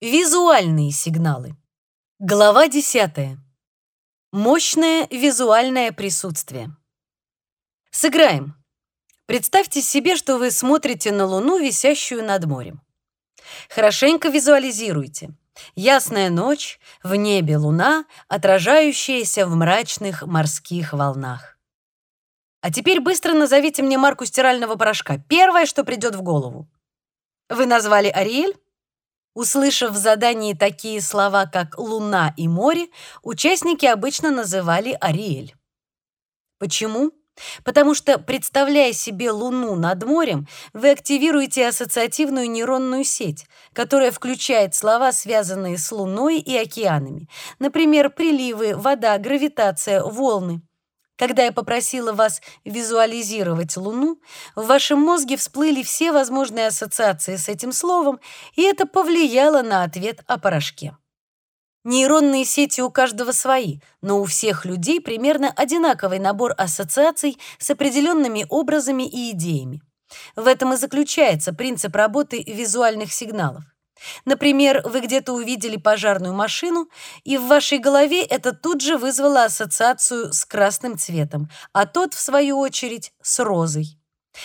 Визуальные сигналы. Глава 10. Мощное визуальное присутствие. Сыграем. Представьте себе, что вы смотрите на Луну, висящую над морем. Хорошенько визуализируйте. Ясная ночь, в небе Луна, отражающаяся в мрачных морских волнах. А теперь быстро назовите мне марку стирального порошка. Первое, что придет в голову. Вы назвали Ариэль? Услышав в задании такие слова, как «луна» и «море», участники обычно называли Ариэль. Почему? Потому что, представляя себе Луну над морем, вы активируете ассоциативную нейронную сеть, которая включает слова, связанные с Луной и океанами. Например, приливы, вода, гравитация, волны. Когда я попросила вас визуализировать Луну, в вашем мозге всплыли все возможные ассоциации с этим словом, и это повлияло на ответ о порошке. Нейронные сети у каждого свои, но у всех людей примерно одинаковый набор ассоциаций с определенными образами и идеями. В этом и заключается принцип работы визуальных сигналов. Например, вы где-то увидели пожарную машину, и в вашей голове это тут же вызвало ассоциацию с красным цветом, а тот, в свою очередь, с розой.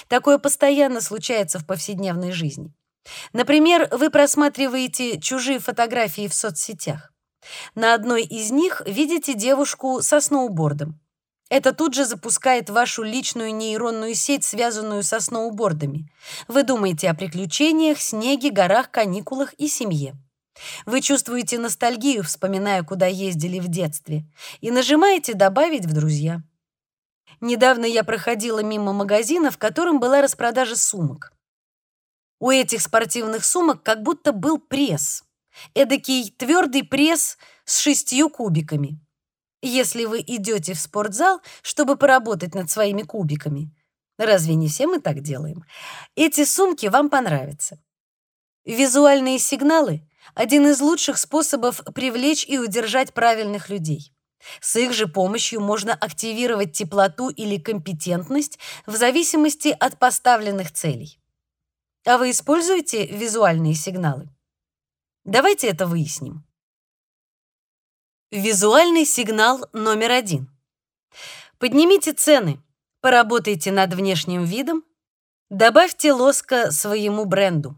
Такое постоянно случается в повседневной жизни. Например, вы просматриваете чужие фотографии в соцсетях. На одной из них видите девушку со сноубордом. Это тут же запускает вашу личную нейронную сеть, связанную со сноубордами. Вы думаете о приключениях, снеге, горах, каникулах и семье. Вы чувствуете ностальгию, вспоминая, куда ездили в детстве, и нажимаете «Добавить в друзья». Недавно я проходила мимо магазина, в котором была распродажа сумок. У этих спортивных сумок как будто был пресс. Эдакий твердый пресс с шестью кубиками если вы идете в спортзал, чтобы поработать над своими кубиками. Разве не все мы так делаем? Эти сумки вам понравятся. Визуальные сигналы — один из лучших способов привлечь и удержать правильных людей. С их же помощью можно активировать теплоту или компетентность в зависимости от поставленных целей. А вы используете визуальные сигналы? Давайте это выясним. Визуальный сигнал номер один. Поднимите цены, поработайте над внешним видом, добавьте лоска своему бренду.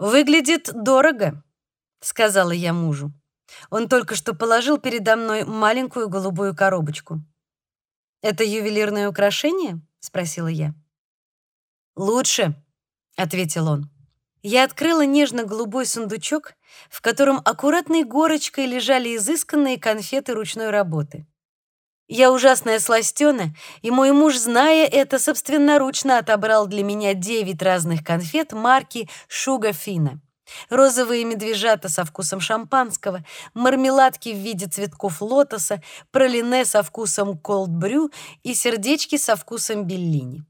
«Выглядит дорого», — сказала я мужу. Он только что положил передо мной маленькую голубую коробочку. «Это ювелирное украшение?» — спросила я. «Лучше», — ответил он. Я открыла нежно-голубой сундучок, в котором аккуратной горочкой лежали изысканные конфеты ручной работы. Я ужасная сластена, и мой муж, зная это, собственноручно отобрал для меня девять разных конфет марки «Шуга Фина». Розовые медвежата со вкусом шампанского, мармеладки в виде цветков лотоса, пролине со вкусом колд-брю и сердечки со вкусом беллини.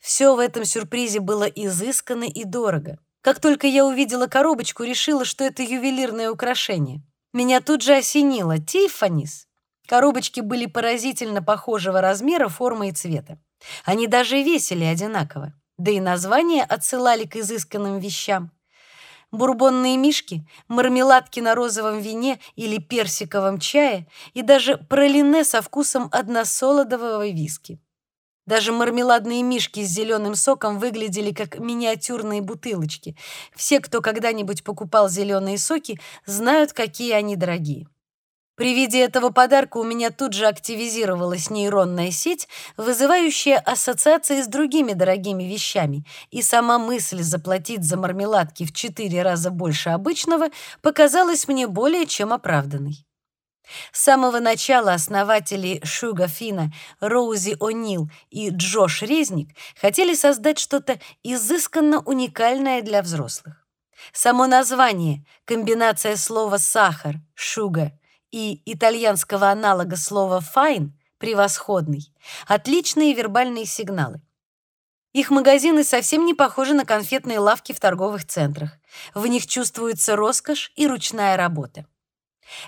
Все в этом сюрпризе было изысканно и дорого. Как только я увидела коробочку, решила, что это ювелирное украшение. Меня тут же осенило. Тиффанис. Коробочки были поразительно похожего размера, формы и цвета. Они даже весили одинаково. Да и названия отсылали к изысканным вещам. Бурбонные мишки, мармеладки на розовом вине или персиковом чае и даже пролине со вкусом односолодового виски. Даже мармеладные мишки с зеленым соком выглядели как миниатюрные бутылочки. Все, кто когда-нибудь покупал зеленые соки, знают, какие они дорогие. При виде этого подарка у меня тут же активизировалась нейронная сеть, вызывающая ассоциации с другими дорогими вещами, и сама мысль заплатить за мармеладки в четыре раза больше обычного показалась мне более чем оправданной. С самого начала основатели Sugarfina, Роузи О'Нил и Джош Резник хотели создать что-то изысканно уникальное для взрослых. Само название, комбинация слова «сахар» — «sugar» и итальянского аналога слова «fine» — «превосходный» — отличные вербальные сигналы. Их магазины совсем не похожи на конфетные лавки в торговых центрах. В них чувствуется роскошь и ручная работа.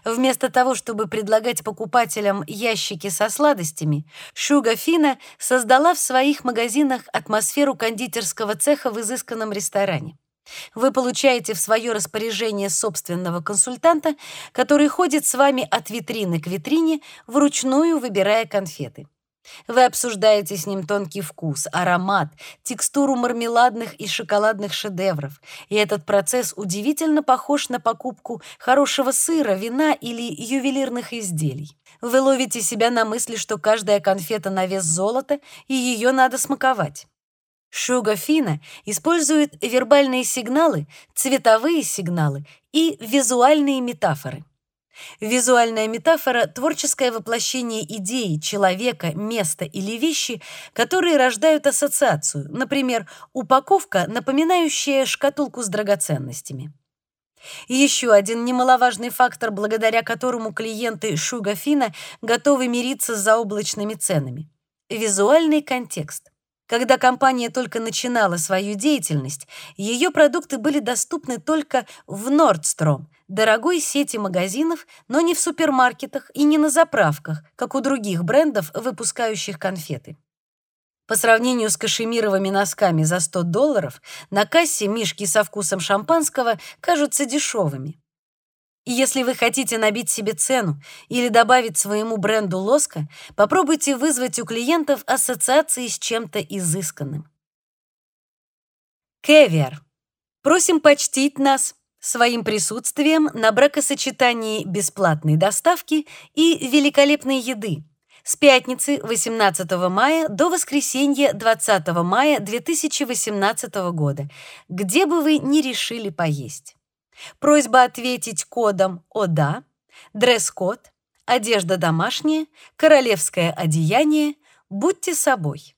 Вместо того, чтобы предлагать покупателям ящики со сладостями, Шуга Фина создала в своих магазинах атмосферу кондитерского цеха в изысканном ресторане. Вы получаете в свое распоряжение собственного консультанта, который ходит с вами от витрины к витрине, вручную выбирая конфеты. Вы обсуждаете с ним тонкий вкус, аромат, текстуру мармеладных и шоколадных шедевров, и этот процесс удивительно похож на покупку хорошего сыра, вина или ювелирных изделий. Вы ловите себя на мысли, что каждая конфета на вес золота, и ее надо смаковать. Шуга Фина использует вербальные сигналы, цветовые сигналы и визуальные метафоры. Визуальная метафора — творческое воплощение идеи, человека, места или вещи, которые рождают ассоциацию, например, упаковка, напоминающая шкатулку с драгоценностями. еще один немаловажный фактор, благодаря которому клиенты Шугафина готовы мириться с заоблачными ценами — визуальный контекст. Когда компания только начинала свою деятельность, ее продукты были доступны только в Nordstrom, дорогой сети магазинов, но не в супермаркетах и не на заправках, как у других брендов, выпускающих конфеты. По сравнению с кашемировыми носками за 100 долларов, на кассе мишки со вкусом шампанского кажутся дешевыми. И если вы хотите набить себе цену или добавить своему бренду лоска, попробуйте вызвать у клиентов ассоциации с чем-то изысканным. Кевиар. Просим почтить нас своим присутствием на бракосочетании бесплатной доставки и великолепной еды с пятницы 18 мая до воскресенья 20 мая 2018 года, где бы вы ни решили поесть. Просьба ответить кодом «О да», дресс-код, одежда домашняя, королевское одеяние, будьте собой.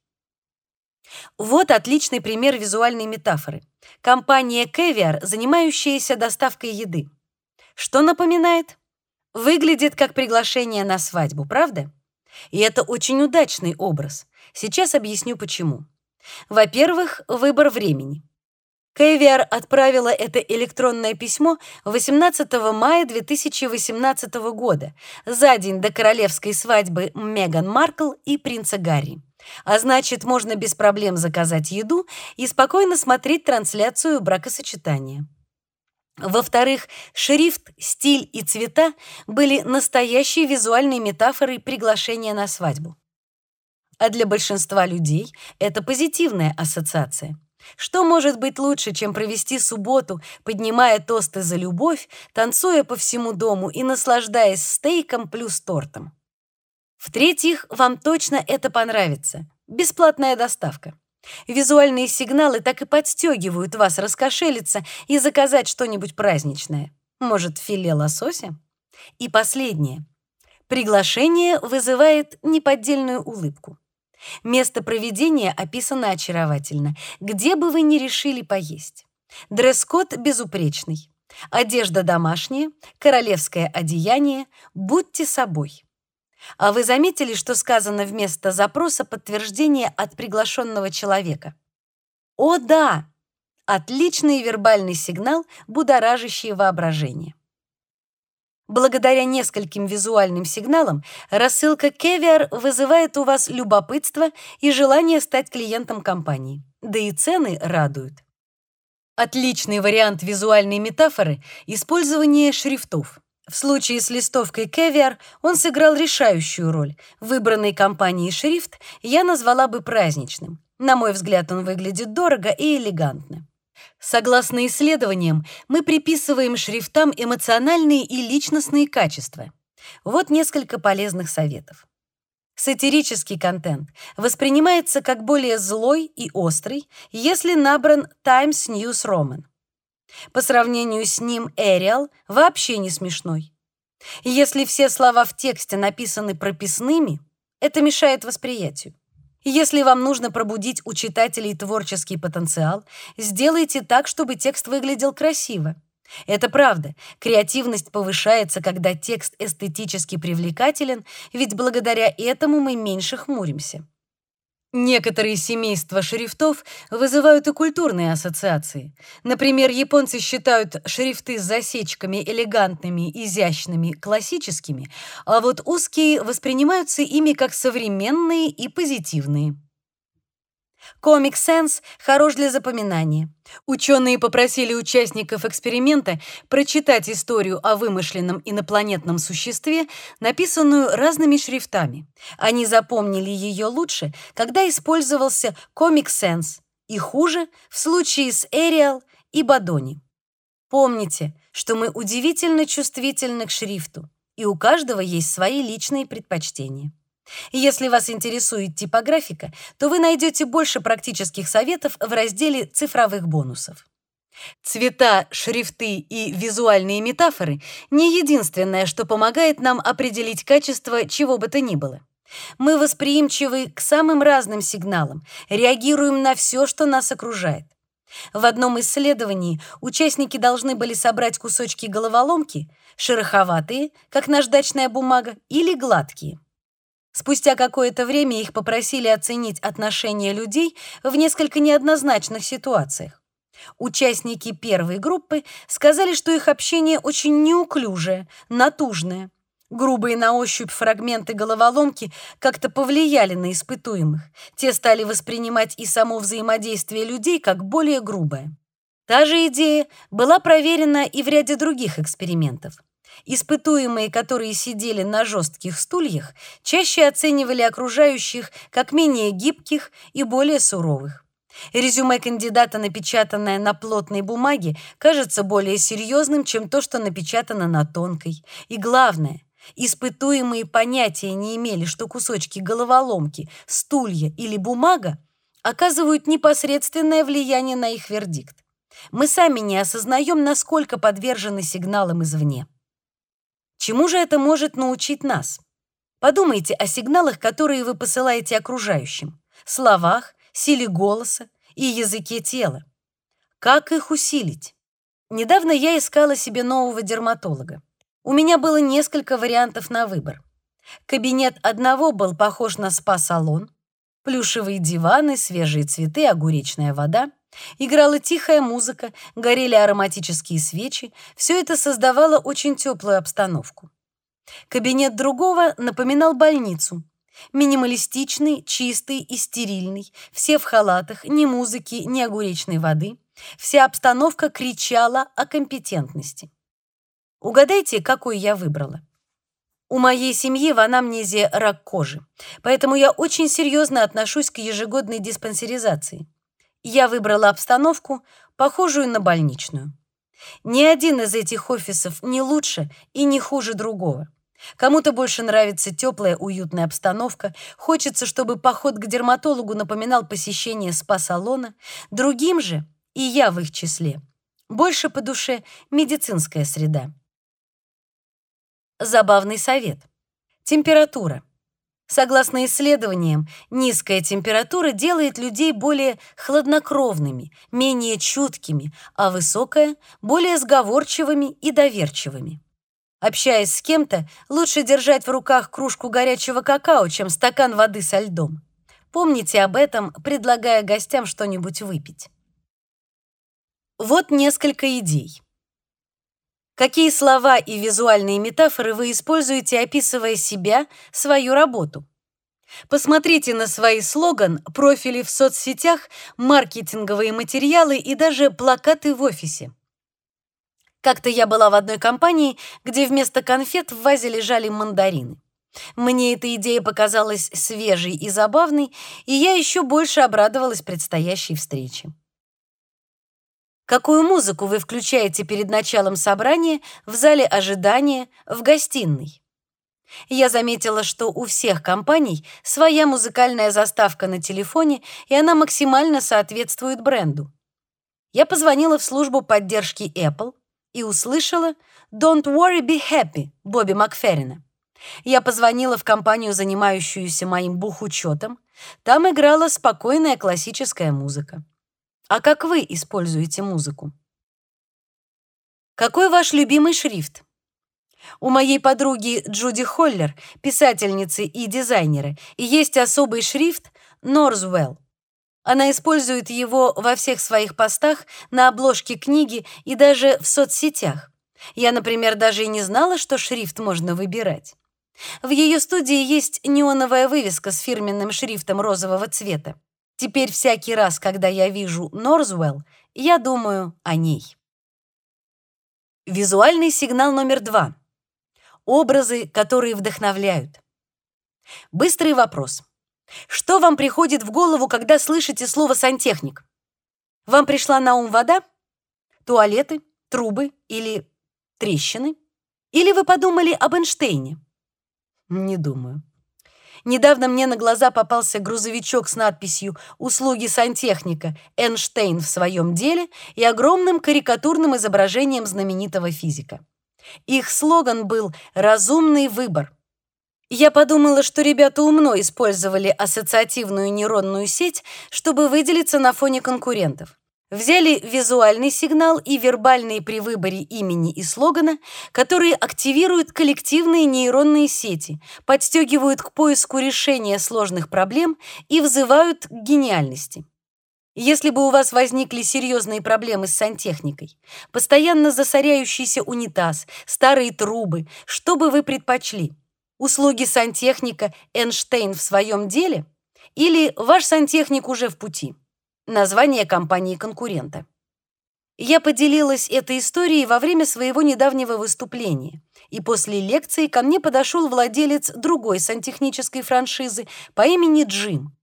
Вот отличный пример визуальной метафоры. Компания Caviar, занимающаяся доставкой еды. Что напоминает? Выглядит как приглашение на свадьбу, правда? И это очень удачный образ. Сейчас объясню почему. Во-первых, выбор времени. Кэвиар отправила это электронное письмо 18 мая 2018 года, за день до королевской свадьбы Меган Маркл и принца Гарри. А значит, можно без проблем заказать еду и спокойно смотреть трансляцию бракосочетания. Во-вторых, шрифт, стиль и цвета были настоящей визуальной метафорой приглашения на свадьбу. А для большинства людей это позитивная ассоциация. Что может быть лучше, чем провести субботу, поднимая тосты за любовь, танцуя по всему дому и наслаждаясь стейком плюс тортом? В-третьих, вам точно это понравится. Бесплатная доставка. Визуальные сигналы так и подстегивают вас раскошелиться и заказать что-нибудь праздничное. Может, филе лосося? И последнее. Приглашение вызывает неподдельную улыбку. Место проведения описано очаровательно. Где бы вы ни решили поесть. Дресс-код безупречный. Одежда домашняя, королевское одеяние. Будьте собой. А вы заметили, что сказано вместо запроса подтверждение от приглашенного человека? О, да! Отличный вербальный сигнал, будоражащий воображение. Благодаря нескольким визуальным сигналам рассылка Кевиар вызывает у вас любопытство и желание стать клиентом компании. Да и цены радуют. Отличный вариант визуальной метафоры — использование шрифтов. В случае с листовкой Кевиар он сыграл решающую роль. Выбранный компанией шрифт я назвала бы праздничным. На мой взгляд, он выглядит дорого и элегантно. Согласно исследованиям, мы приписываем шрифтам эмоциональные и личностные качества. Вот несколько полезных советов. Сатирический контент воспринимается как более злой и острый, если набран Times News Roman. По сравнению с ним Arial вообще не смешной. Если все слова в тексте написаны прописными, это мешает восприятию. Если вам нужно пробудить у читателей творческий потенциал, сделайте так, чтобы текст выглядел красиво. Это правда. Креативность повышается, когда текст эстетически привлекателен, ведь благодаря этому мы меньше хмуримся. Некоторые семейства шрифтов вызывают и культурные ассоциации. Например, японцы считают шрифты с засечками элегантными, изящными, классическими, а вот узкие воспринимаются ими как современные и позитивные. Comic Sans хорош для запоминания. Ученые попросили участников эксперимента прочитать историю о вымышленном инопланетном существе, написанную разными шрифтами. Они запомнили ее лучше, когда использовался Comic Sans, и хуже в случае с Arial и Бадони. Помните, что мы удивительно чувствительны к шрифту, и у каждого есть свои личные предпочтения. Если вас интересует типографика, то вы найдете больше практических советов в разделе цифровых бонусов. Цвета, шрифты и визуальные метафоры не единственное, что помогает нам определить качество чего бы то ни было. Мы восприимчивы к самым разным сигналам, реагируем на все, что нас окружает. В одном исследовании участники должны были собрать кусочки головоломки, шероховатые, как наждачная бумага, или гладкие. Спустя какое-то время их попросили оценить отношение людей в несколько неоднозначных ситуациях. Участники первой группы сказали, что их общение очень неуклюжее, натужное. Грубые на ощупь фрагменты головоломки как-то повлияли на испытуемых. Те стали воспринимать и само взаимодействие людей как более грубое. Та же идея была проверена и в ряде других экспериментов. Испытуемые, которые сидели на жестких стульях, чаще оценивали окружающих как менее гибких и более суровых. Резюме кандидата, напечатанное на плотной бумаге, кажется более серьезным, чем то, что напечатано на тонкой. И главное, испытуемые понятия не имели, что кусочки головоломки, стулья или бумага оказывают непосредственное влияние на их вердикт. Мы сами не осознаем, насколько подвержены сигналам извне. Чему же это может научить нас? Подумайте о сигналах, которые вы посылаете окружающим, словах, силе голоса и языке тела. Как их усилить? Недавно я искала себе нового дерматолога. У меня было несколько вариантов на выбор. Кабинет одного был похож на спа-салон, плюшевые диваны, свежие цветы, огуречная вода. Играла тихая музыка, горели ароматические свечи. Все это создавало очень теплую обстановку. Кабинет другого напоминал больницу. Минималистичный, чистый и стерильный. Все в халатах, ни музыки, ни огуречной воды. Вся обстановка кричала о компетентности. Угадайте, какой я выбрала. У моей семьи в анамнезе рак кожи, поэтому я очень серьезно отношусь к ежегодной диспансеризации я выбрала обстановку, похожую на больничную. Ни один из этих офисов не лучше и не хуже другого. Кому-то больше нравится теплая, уютная обстановка, хочется, чтобы поход к дерматологу напоминал посещение спа-салона, другим же, и я в их числе, больше по душе медицинская среда. Забавный совет. Температура. Согласно исследованиям, низкая температура делает людей более хладнокровными, менее чуткими, а высокая — более сговорчивыми и доверчивыми. Общаясь с кем-то, лучше держать в руках кружку горячего какао, чем стакан воды со льдом. Помните об этом, предлагая гостям что-нибудь выпить. Вот несколько идей. Какие слова и визуальные метафоры вы используете, описывая себя, свою работу? Посмотрите на свои слоган, профили в соцсетях, маркетинговые материалы и даже плакаты в офисе. Как-то я была в одной компании, где вместо конфет в вазе лежали мандарины. Мне эта идея показалась свежей и забавной, и я еще больше обрадовалась предстоящей встрече. Какую музыку вы включаете перед началом собрания, в зале ожидания, в гостиной? Я заметила, что у всех компаний своя музыкальная заставка на телефоне, и она максимально соответствует бренду. Я позвонила в службу поддержки Apple и услышала «Don't worry, be happy» Бобби Макферрина. Я позвонила в компанию, занимающуюся моим бухучетом. Там играла спокойная классическая музыка. А как вы используете музыку? Какой ваш любимый шрифт? У моей подруги Джуди Холлер, писательницы и дизайнера, есть особый шрифт Northwell. Она использует его во всех своих постах, на обложке книги и даже в соцсетях. Я, например, даже и не знала, что шрифт можно выбирать. В ее студии есть неоновая вывеска с фирменным шрифтом розового цвета. Теперь всякий раз, когда я вижу Норзвелл, я думаю о ней. Визуальный сигнал номер два. Образы, которые вдохновляют. Быстрый вопрос. Что вам приходит в голову, когда слышите слово «сантехник»? Вам пришла на ум вода? Туалеты, трубы или трещины? Или вы подумали об Эйнштейне? Не думаю. Недавно мне на глаза попался грузовичок с надписью «Услуги сантехника. Эйнштейн в своем деле» и огромным карикатурным изображением знаменитого физика. Их слоган был «Разумный выбор». Я подумала, что ребята умно использовали ассоциативную нейронную сеть, чтобы выделиться на фоне конкурентов. Взяли визуальный сигнал и вербальный при выборе имени и слогана, которые активируют коллективные нейронные сети, подстегивают к поиску решения сложных проблем и взывают к гениальности. Если бы у вас возникли серьезные проблемы с сантехникой, постоянно засоряющийся унитаз, старые трубы, что бы вы предпочли? услуги сантехника Эйнштейн в своем деле или ваш сантехник уже в пути. Название компании-конкурента. Я поделилась этой историей во время своего недавнего выступления, и после лекции ко мне подошел владелец другой сантехнической франшизы по имени Джим.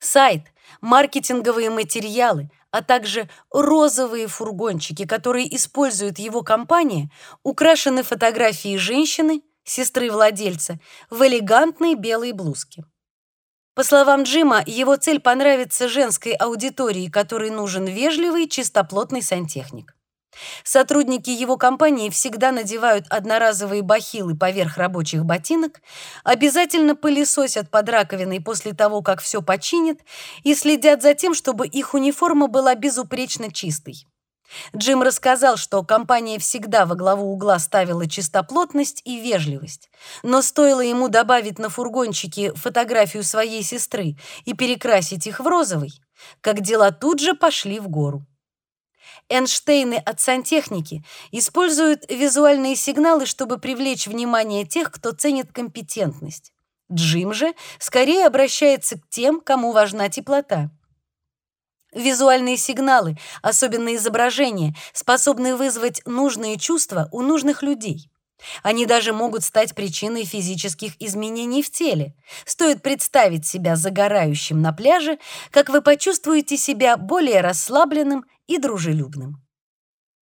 Сайт, маркетинговые материалы, а также розовые фургончики, которые использует его компания, украшены фотографией женщины, сестры владельца, в элегантной белой блузке. По словам Джима, его цель понравиться женской аудитории, которой нужен вежливый, чистоплотный сантехник. Сотрудники его компании всегда надевают одноразовые бахилы поверх рабочих ботинок, обязательно пылесосят под раковиной после того, как все починят, и следят за тем, чтобы их униформа была безупречно чистой. Джим рассказал, что компания всегда во главу угла ставила чистоплотность и вежливость. Но стоило ему добавить на фургончике фотографию своей сестры и перекрасить их в розовый, как дела тут же пошли в гору. Эйнштейны от сантехники используют визуальные сигналы, чтобы привлечь внимание тех, кто ценит компетентность. Джим же скорее обращается к тем, кому важна теплота. Визуальные сигналы, особенно изображения, способны вызвать нужные чувства у нужных людей. Они даже могут стать причиной физических изменений в теле. Стоит представить себя загорающим на пляже, как вы почувствуете себя более расслабленным и дружелюбным.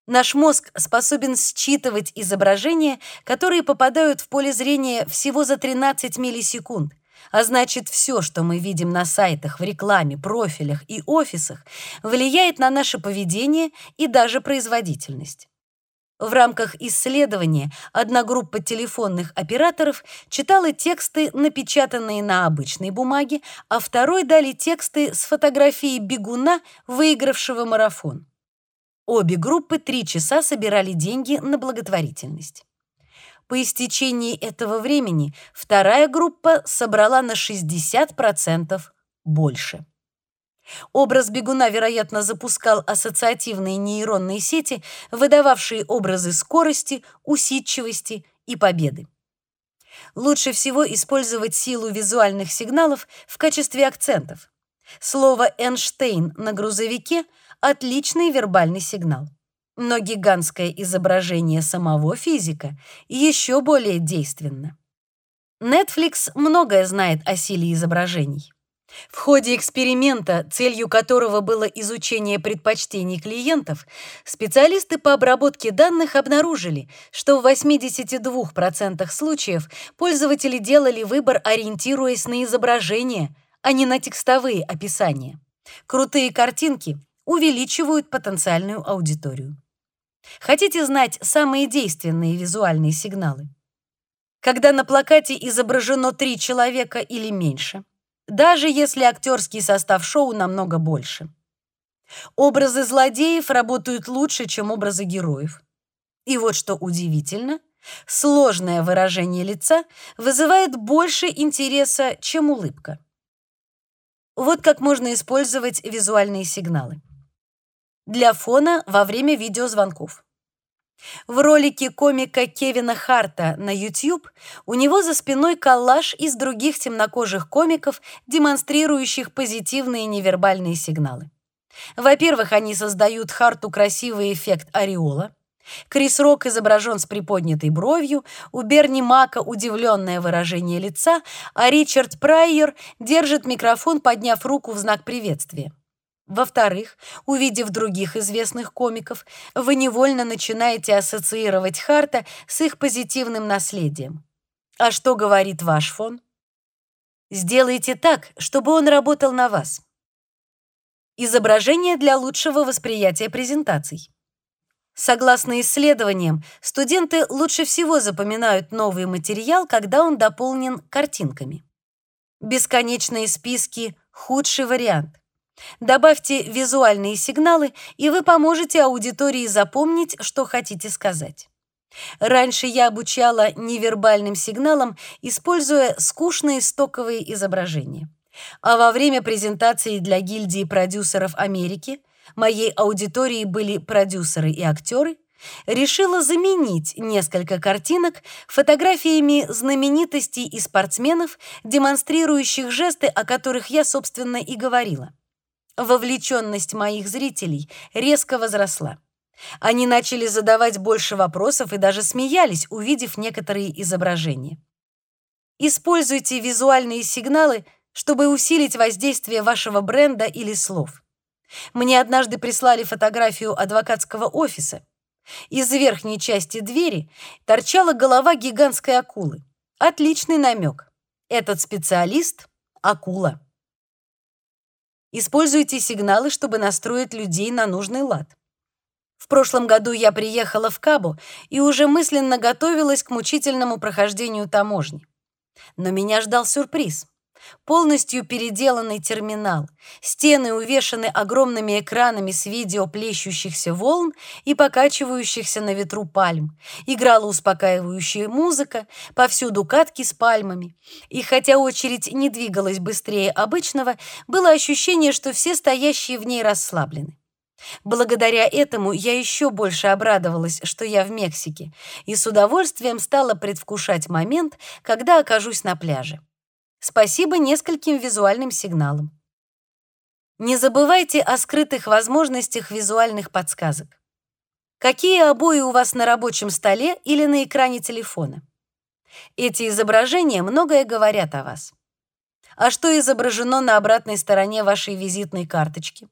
Наш мозг способен считывать изображения, которые попадают в поле зрения всего за 13 миллисекунд, а значит, все, что мы видим на сайтах, в рекламе, профилях и офисах, влияет на наше поведение и даже производительность. В рамках исследования одна группа телефонных операторов читала тексты, напечатанные на обычной бумаге, а второй дали тексты с фотографией бегуна, выигравшего марафон. Обе группы три часа собирали деньги на благотворительность. По истечении этого времени вторая группа собрала на 60% больше. Образ бегуна, вероятно, запускал ассоциативные нейронные сети, выдававшие образы скорости, усидчивости и победы. Лучше всего использовать силу визуальных сигналов в качестве акцентов. Слово «Эйнштейн» на грузовике — отличный вербальный сигнал но гигантское изображение самого физика еще более действенно. Netflix многое знает о силе изображений. В ходе эксперимента, целью которого было изучение предпочтений клиентов, специалисты по обработке данных обнаружили, что в 82% случаев пользователи делали выбор, ориентируясь на изображение, а не на текстовые описания. Крутые картинки увеличивают потенциальную аудиторию. Хотите знать самые действенные визуальные сигналы? Когда на плакате изображено три человека или меньше, даже если актерский состав шоу намного больше. Образы злодеев работают лучше, чем образы героев. И вот что удивительно, сложное выражение лица вызывает больше интереса, чем улыбка. Вот как можно использовать визуальные сигналы для фона во время видеозвонков. В ролике комика Кевина Харта на YouTube у него за спиной коллаж из других темнокожих комиков, демонстрирующих позитивные невербальные сигналы. Во-первых, они создают Харту красивый эффект ореола. Крис Рок изображен с приподнятой бровью, у Берни Мака удивленное выражение лица, а Ричард Прайер держит микрофон, подняв руку в знак приветствия. Во-вторых, увидев других известных комиков, вы невольно начинаете ассоциировать Харта с их позитивным наследием. А что говорит ваш фон? Сделайте так, чтобы он работал на вас. Изображение для лучшего восприятия презентаций. Согласно исследованиям, студенты лучше всего запоминают новый материал, когда он дополнен картинками. Бесконечные списки худший вариант. Добавьте визуальные сигналы, и вы поможете аудитории запомнить, что хотите сказать. Раньше я обучала невербальным сигналам, используя скучные стоковые изображения. А во время презентации для гильдии продюсеров Америки моей аудитории были продюсеры и актеры, решила заменить несколько картинок фотографиями знаменитостей и спортсменов, демонстрирующих жесты, о которых я, собственно, и говорила. Вовлеченность моих зрителей резко возросла. Они начали задавать больше вопросов и даже смеялись, увидев некоторые изображения. Используйте визуальные сигналы, чтобы усилить воздействие вашего бренда или слов. Мне однажды прислали фотографию адвокатского офиса. Из верхней части двери торчала голова гигантской акулы. Отличный намек. Этот специалист — акула. Используйте сигналы, чтобы настроить людей на нужный лад. В прошлом году я приехала в Кабу и уже мысленно готовилась к мучительному прохождению таможни. Но меня ждал сюрприз. Полностью переделанный терминал. Стены увешаны огромными экранами с видео плещущихся волн и покачивающихся на ветру пальм. Играла успокаивающая музыка, повсюду катки с пальмами. И хотя очередь не двигалась быстрее обычного, было ощущение, что все стоящие в ней расслаблены. Благодаря этому я еще больше обрадовалась, что я в Мексике, и с удовольствием стала предвкушать момент, когда окажусь на пляже. Спасибо нескольким визуальным сигналам. Не забывайте о скрытых возможностях визуальных подсказок. Какие обои у вас на рабочем столе или на экране телефона? Эти изображения многое говорят о вас. А что изображено на обратной стороне вашей визитной карточки?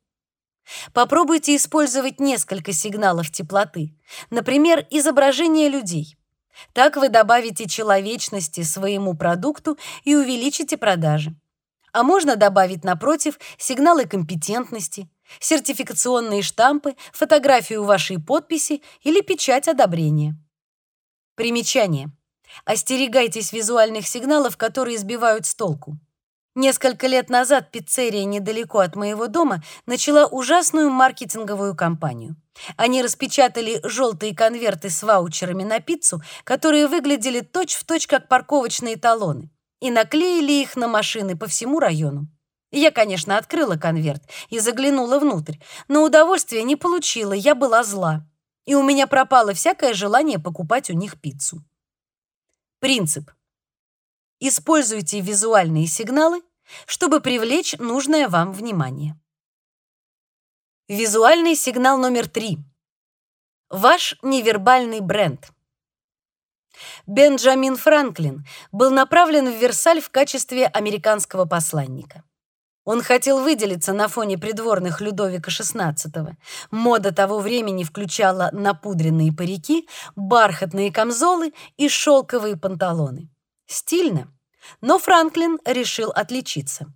Попробуйте использовать несколько сигналов теплоты, например, изображение людей. Так вы добавите человечности своему продукту и увеличите продажи. А можно добавить напротив сигналы компетентности, сертификационные штампы, фотографию вашей подписи или печать одобрения. Примечание. Остерегайтесь визуальных сигналов, которые сбивают с толку. Несколько лет назад пиццерия недалеко от моего дома начала ужасную маркетинговую кампанию. Они распечатали желтые конверты с ваучерами на пиццу, которые выглядели точь-в-точь точь как парковочные талоны, и наклеили их на машины по всему району. Я, конечно, открыла конверт и заглянула внутрь, но удовольствия не получила, я была зла. И у меня пропало всякое желание покупать у них пиццу. Принцип. Используйте визуальные сигналы, чтобы привлечь нужное вам внимание. Визуальный сигнал номер три. Ваш невербальный бренд. Бенджамин Франклин был направлен в Версаль в качестве американского посланника. Он хотел выделиться на фоне придворных Людовика XVI. Мода того времени включала напудренные парики, бархатные камзолы и шелковые панталоны. Стильно, но Франклин решил отличиться.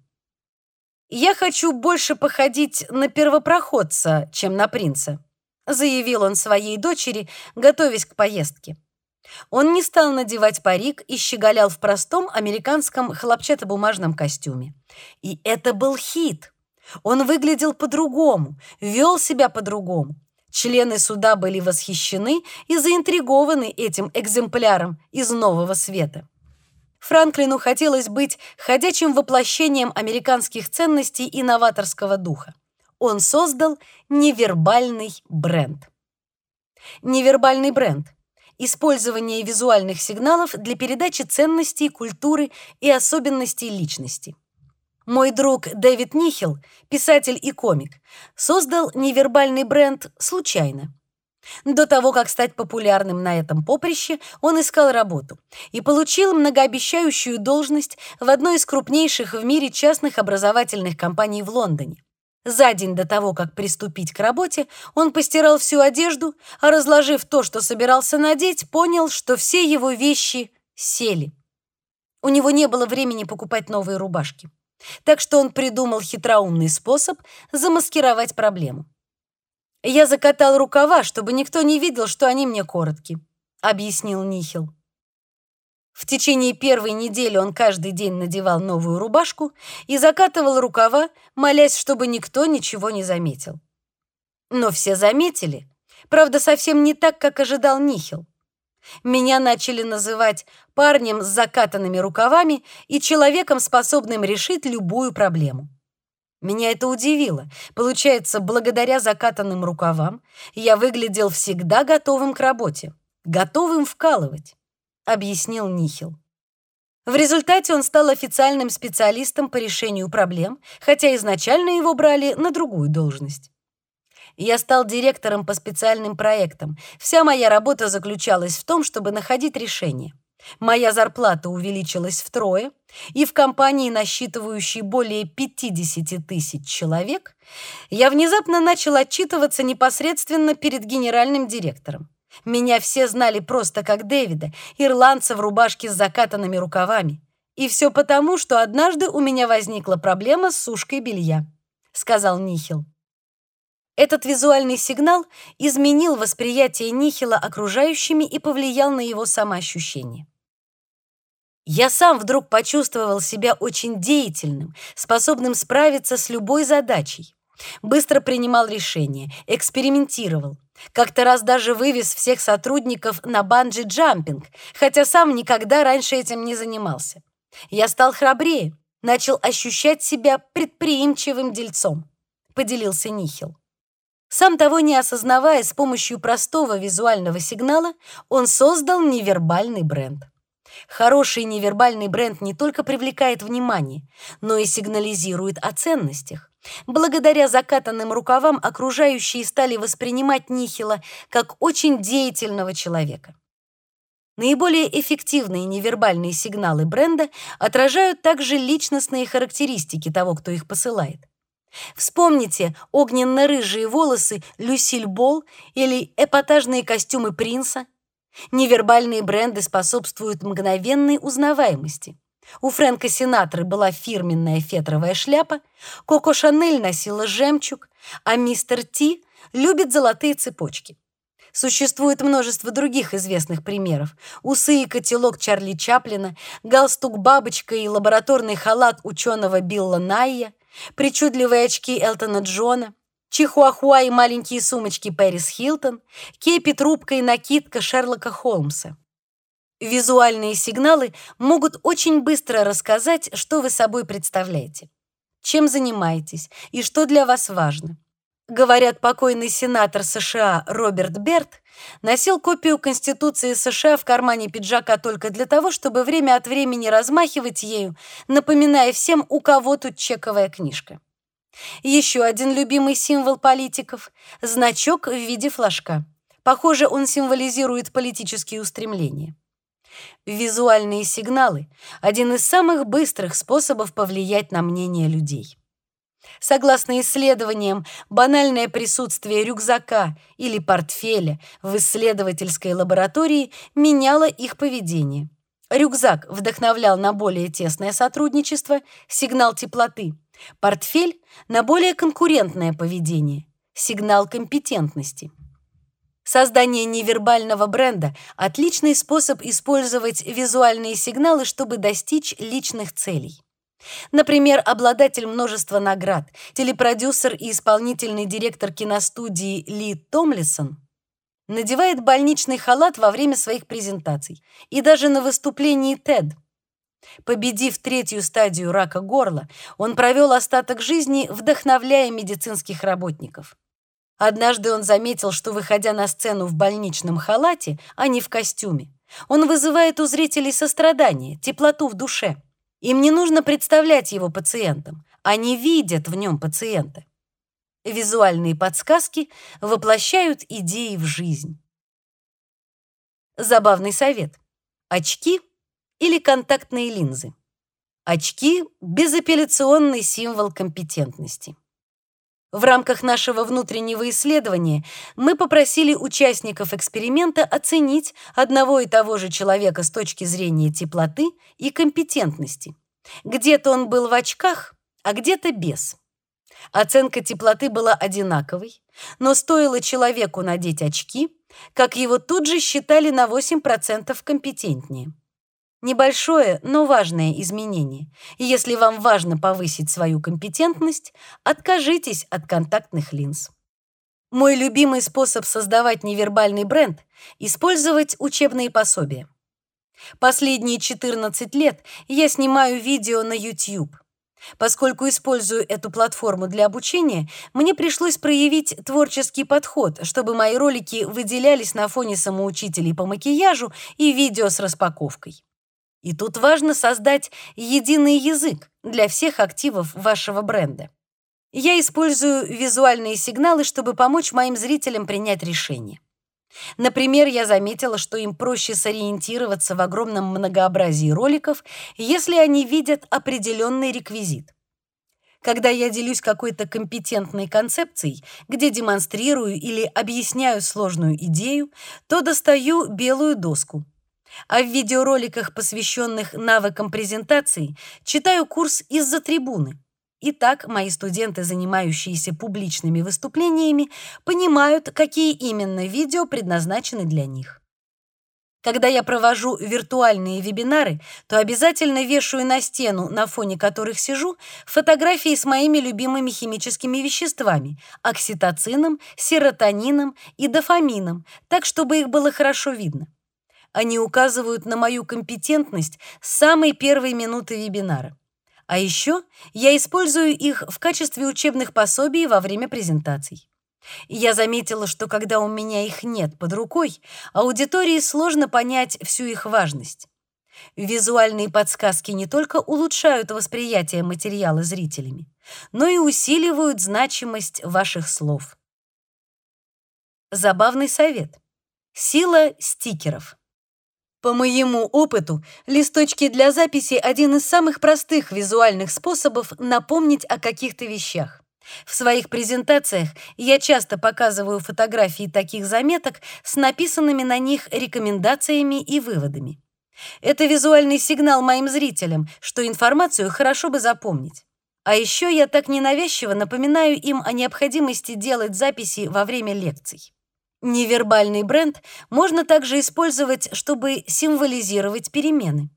«Я хочу больше походить на первопроходца, чем на принца», заявил он своей дочери, готовясь к поездке. Он не стал надевать парик и щеголял в простом американском хлопчатобумажном костюме. И это был хит. Он выглядел по-другому, вел себя по-другому. Члены суда были восхищены и заинтригованы этим экземпляром из нового света. Франклину хотелось быть ходячим воплощением американских ценностей и новаторского духа. Он создал невербальный бренд. Невербальный бренд. Использование визуальных сигналов для передачи ценностей, культуры и особенностей личности. Мой друг Дэвид Нихил, писатель и комик, создал невербальный бренд случайно. До того, как стать популярным на этом поприще, он искал работу и получил многообещающую должность в одной из крупнейших в мире частных образовательных компаний в Лондоне. За день до того, как приступить к работе, он постирал всю одежду, а разложив то, что собирался надеть, понял, что все его вещи сели. У него не было времени покупать новые рубашки. Так что он придумал хитроумный способ замаскировать проблему. Я закатал рукава, чтобы никто не видел, что они мне коротки, объяснил Нихил. В течение первой недели он каждый день надевал новую рубашку и закатывал рукава, молясь, чтобы никто ничего не заметил. Но все заметили. Правда, совсем не так, как ожидал Нихил. Меня начали называть парнем с закатанными рукавами и человеком, способным решить любую проблему. Меня это удивило. Получается, благодаря закатанным рукавам я выглядел всегда готовым к работе, готовым вкалывать, объяснил Нихил. В результате он стал официальным специалистом по решению проблем, хотя изначально его брали на другую должность. Я стал директором по специальным проектам. Вся моя работа заключалась в том, чтобы находить решения. Моя зарплата увеличилась втрое, и в компании, насчитывающей более 50 тысяч человек, я внезапно начал отчитываться непосредственно перед генеральным директором. Меня все знали просто как Дэвида, ирландца в рубашке с закатанными рукавами. И все потому, что однажды у меня возникла проблема с сушкой белья, сказал Нихил. Этот визуальный сигнал изменил восприятие Нихила окружающими и повлиял на его самоощущение. Я сам вдруг почувствовал себя очень деятельным, способным справиться с любой задачей. Быстро принимал решения, экспериментировал. Как-то раз даже вывез всех сотрудников на банджи-джампинг, хотя сам никогда раньше этим не занимался. Я стал храбрее, начал ощущать себя предприимчивым дельцом, поделился Нихил. Сам того не осознавая, с помощью простого визуального сигнала он создал невербальный бренд. Хороший невербальный бренд не только привлекает внимание, но и сигнализирует о ценностях. Благодаря закатанным рукавам окружающие стали воспринимать Нихила как очень деятельного человека. Наиболее эффективные невербальные сигналы бренда отражают также личностные характеристики того, кто их посылает. Вспомните огненно-рыжие волосы Люсиль Бол или эпатажные костюмы принца, Невербальные бренды способствуют мгновенной узнаваемости. У Фрэнка Синатры была фирменная фетровая шляпа, Коко Шанель носила жемчуг, а мистер Ти любит золотые цепочки. Существует множество других известных примеров. Усы и котелок Чарли Чаплина, галстук-бабочка и лабораторный халат ученого Билла Найя, причудливые очки Элтона Джона — чихуахуа и маленькие сумочки Пэрис Хилтон, кепи, трубка и накидка Шерлока Холмса. Визуальные сигналы могут очень быстро рассказать, что вы собой представляете, чем занимаетесь и что для вас важно. Говорят, покойный сенатор США Роберт Берт носил копию Конституции США в кармане пиджака только для того, чтобы время от времени размахивать ею, напоминая всем, у кого тут чековая книжка. Еще один любимый символ политиков — значок в виде флажка. Похоже, он символизирует политические устремления. Визуальные сигналы — один из самых быстрых способов повлиять на мнение людей. Согласно исследованиям, банальное присутствие рюкзака или портфеля в исследовательской лаборатории меняло их поведение. Рюкзак вдохновлял на более тесное сотрудничество, сигнал теплоты — Портфель на более конкурентное поведение, сигнал компетентности. Создание невербального бренда — отличный способ использовать визуальные сигналы, чтобы достичь личных целей. Например, обладатель множества наград, телепродюсер и исполнительный директор киностудии Ли Томлисон надевает больничный халат во время своих презентаций и даже на выступлении TED — Победив третью стадию рака горла, он провел остаток жизни, вдохновляя медицинских работников. Однажды он заметил, что, выходя на сцену в больничном халате, а не в костюме, он вызывает у зрителей сострадание, теплоту в душе. Им не нужно представлять его пациентам, они видят в нем пациента. Визуальные подсказки воплощают идеи в жизнь. Забавный совет. Очки или контактные линзы. Очки — безапелляционный символ компетентности. В рамках нашего внутреннего исследования мы попросили участников эксперимента оценить одного и того же человека с точки зрения теплоты и компетентности. Где-то он был в очках, а где-то без. Оценка теплоты была одинаковой, но стоило человеку надеть очки, как его тут же считали на 8% компетентнее. Небольшое, но важное изменение. Если вам важно повысить свою компетентность, откажитесь от контактных линз. Мой любимый способ создавать невербальный бренд — использовать учебные пособия. Последние 14 лет я снимаю видео на YouTube. Поскольку использую эту платформу для обучения, мне пришлось проявить творческий подход, чтобы мои ролики выделялись на фоне самоучителей по макияжу и видео с распаковкой. И тут важно создать единый язык для всех активов вашего бренда. Я использую визуальные сигналы, чтобы помочь моим зрителям принять решение. Например, я заметила, что им проще сориентироваться в огромном многообразии роликов, если они видят определенный реквизит. Когда я делюсь какой-то компетентной концепцией, где демонстрирую или объясняю сложную идею, то достаю белую доску, а в видеороликах, посвященных навыкам презентации, читаю курс из-за трибуны. Итак, мои студенты, занимающиеся публичными выступлениями, понимают, какие именно видео предназначены для них. Когда я провожу виртуальные вебинары, то обязательно вешаю на стену, на фоне которых сижу, фотографии с моими любимыми химическими веществами: окситоцином, серотонином и дофамином, так чтобы их было хорошо видно. Они указывают на мою компетентность с самой первой минуты вебинара. А еще я использую их в качестве учебных пособий во время презентаций. Я заметила, что когда у меня их нет под рукой, аудитории сложно понять всю их важность. Визуальные подсказки не только улучшают восприятие материала зрителями, но и усиливают значимость ваших слов. Забавный совет. Сила стикеров. По моему опыту, листочки для записи один из самых простых визуальных способов напомнить о каких-то вещах. В своих презентациях я часто показываю фотографии таких заметок с написанными на них рекомендациями и выводами. Это визуальный сигнал моим зрителям, что информацию хорошо бы запомнить. А еще я так ненавязчиво напоминаю им о необходимости делать записи во время лекций. Невербальный бренд можно также использовать, чтобы символизировать перемены.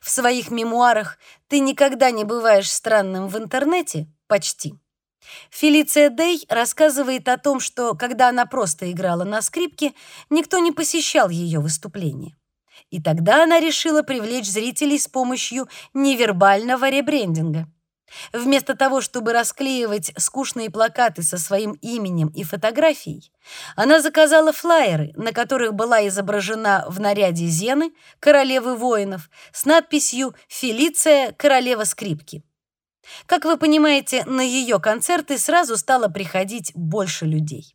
В своих мемуарах «Ты никогда не бываешь странным в интернете» почти. Фелиция Дей рассказывает о том, что когда она просто играла на скрипке, никто не посещал ее выступления. И тогда она решила привлечь зрителей с помощью невербального ребрендинга. Вместо того, чтобы расклеивать скучные плакаты со своим именем и фотографией, она заказала флаеры, на которых была изображена в наряде Зены, королевы воинов, с надписью «Фелиция, королева скрипки». Как вы понимаете, на ее концерты сразу стало приходить больше людей.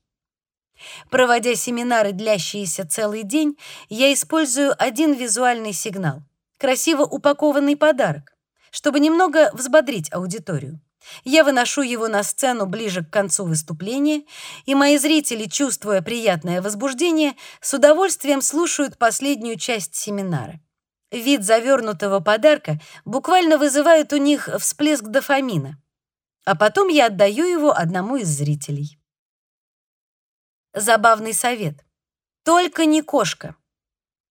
Проводя семинары, длящиеся целый день, я использую один визуальный сигнал — красиво упакованный подарок чтобы немного взбодрить аудиторию. Я выношу его на сцену ближе к концу выступления, и мои зрители, чувствуя приятное возбуждение, с удовольствием слушают последнюю часть семинара. Вид завернутого подарка буквально вызывает у них всплеск дофамина. А потом я отдаю его одному из зрителей. Забавный совет. Только не кошка.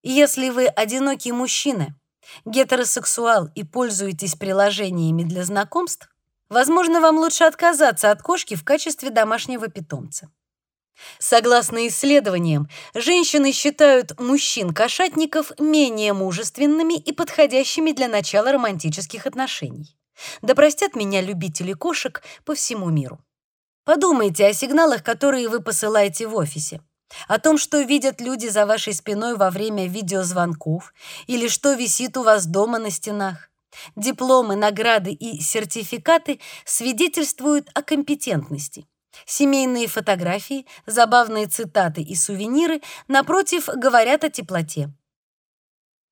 Если вы одинокий мужчина гетеросексуал и пользуетесь приложениями для знакомств, возможно, вам лучше отказаться от кошки в качестве домашнего питомца. Согласно исследованиям, женщины считают мужчин-кошатников менее мужественными и подходящими для начала романтических отношений. Да простят меня любители кошек по всему миру. Подумайте о сигналах, которые вы посылаете в офисе. О том, что видят люди за вашей спиной во время видеозвонков или что висит у вас дома на стенах. Дипломы, награды и сертификаты свидетельствуют о компетентности. Семейные фотографии, забавные цитаты и сувениры, напротив, говорят о теплоте.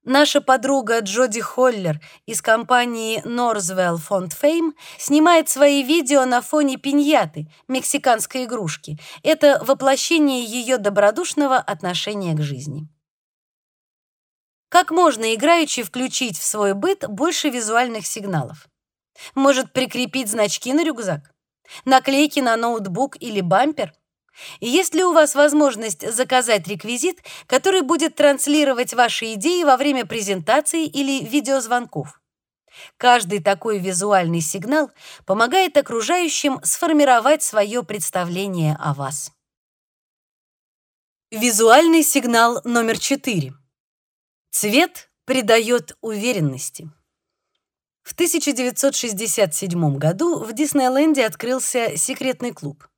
Наша подруга Джоди Холлер из компании Northwell Font Fame снимает свои видео на фоне пиньяты, мексиканской игрушки. Это воплощение ее добродушного отношения к жизни. Как можно играючи включить в свой быт больше визуальных сигналов? Может, прикрепить значки на рюкзак? Наклейки на ноутбук или бампер? Есть ли у вас возможность заказать реквизит, который будет транслировать ваши идеи во время презентации или видеозвонков? Каждый такой визуальный сигнал помогает окружающим сформировать свое представление о вас. Визуальный сигнал номер 4. Цвет придает уверенности. В 1967 году в Диснейленде открылся секретный клуб.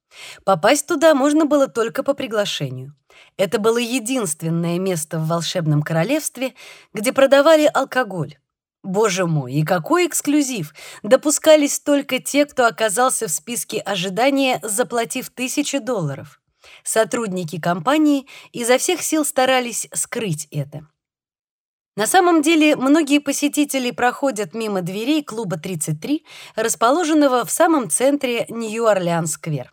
Попасть туда можно было только по приглашению. Это было единственное место в волшебном королевстве, где продавали алкоголь. Боже мой, и какой эксклюзив! Допускались только те, кто оказался в списке ожидания, заплатив тысячи долларов. Сотрудники компании изо всех сил старались скрыть это. На самом деле, многие посетители проходят мимо дверей клуба 33, расположенного в самом центре Нью-Орлеан-сквер.